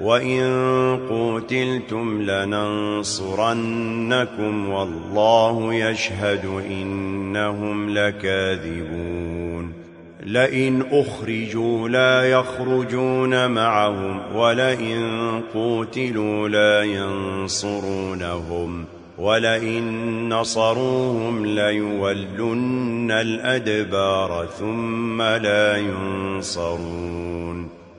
وَإِن قُوتِلْتُمْ لَنَنصُرَنَّكُمْ وَاللَّهُ يَشْهَدُ إِنَّهُمْ لَكَاذِبُونَ لَئِنْ أُخْرِجُوا لَا يَخْرُجُونَ مَعَهُمْ وَلَئِن قُوتِلُوا لَا يَنصُرُونَهُمْ وَلَئِن نَصَرُوهُمْ لَيُوَلُّنَّ الْأَدْبَارَ ثُمَّ لَا يُنصَرُونَ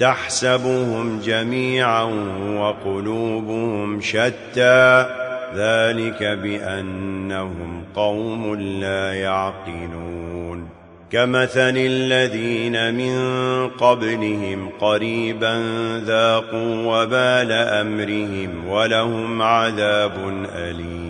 تحسبهم جميعا وقلوبهم شتى. ذلك بأنهم قوم لا يعقلون. كمثل الذين من قبلهم قريبا ذاقوا وبال أمرهم ولهم عذاب أليم.